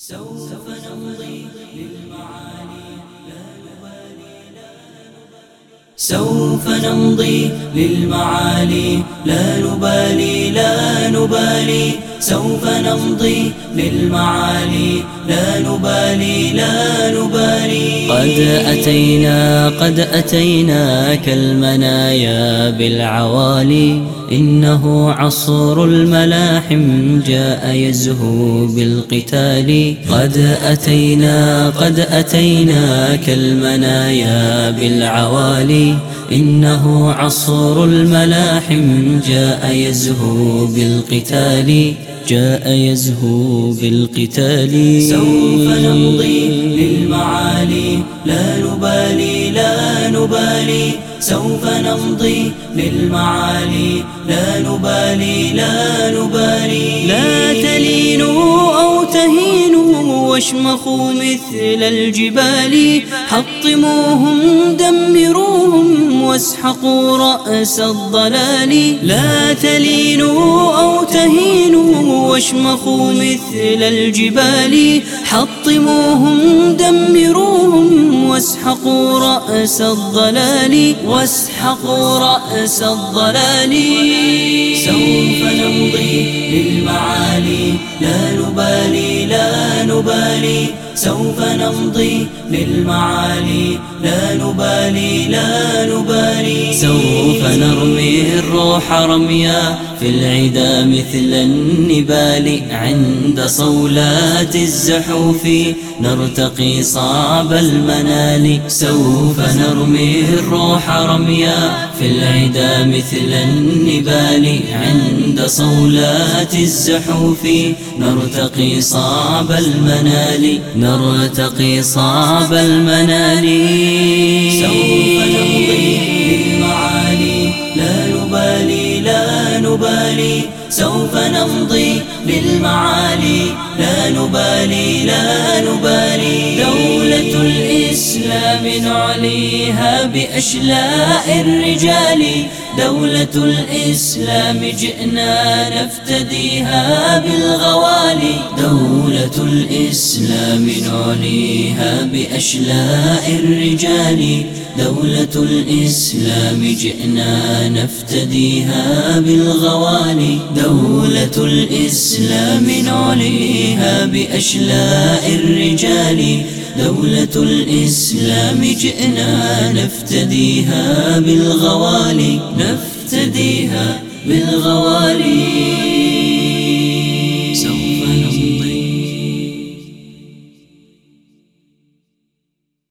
سوف نمضي للمعالي لا نبالي لا سوف نمضي للمعالي لا نبالي لا نبالي. سوف نمضي للمعالي لا نبالي لا نبالي. قد أتينا قد أتينا كالمنايا بالعوالي. إنه عصر الملاحم جاء يزهو بالقتال. قد أتينا قد أتينا كالمنايا بالعوالي. إنه عصر الملاحم جاء يزهو بالقتال. جاء يزهو بالقتال. سوف نمضي للمعالي لا نبالي لا نبالي سوف نمضي للمعالي. لا نبالي لا نبالي. لا تلينوا أو تهينوا واشمخوا مثل الجبال. حطموهم دمروهم واسحقوا رأس الضلال. لا تلينوا أو تهينوا واشمخوا مثل الجبال. حطموهم دمروهم واسحقوا رأس الضلال. واسحقوا رأس الضلال. سوف نمضي للمعالي. لا نبالي لا نبالي سوف نمضي للمعالي. لا نبالي لا نبالي. سوف نرمي الروح رميا في العدا مثل النبال. عند صولات الزحوف نرتقي صعب المنال. سوف نرمي الروح رميا في العدا مثل النبال. عند صولات الزحوف نرتقي صعب المنال نرتقي صعب المنال. سوف نمضي للمعالي لا نبالي لا نبالي. سوف نمضي لا نبالي لا نبالي. دولة الإسلام نعليها بأشلاء الرجال. دولة الإسلام جئنا نفتديها بالغوالي دولة الإسلام نعليها بأشلاء الرجال. دولة الإسلام جئنا نفتديها بالغوالي دولة الإسلام نعليها بأشلاء الرجال. دولة الإسلام جئنا نفتديها بالغوالي نفتديها بالغوالي.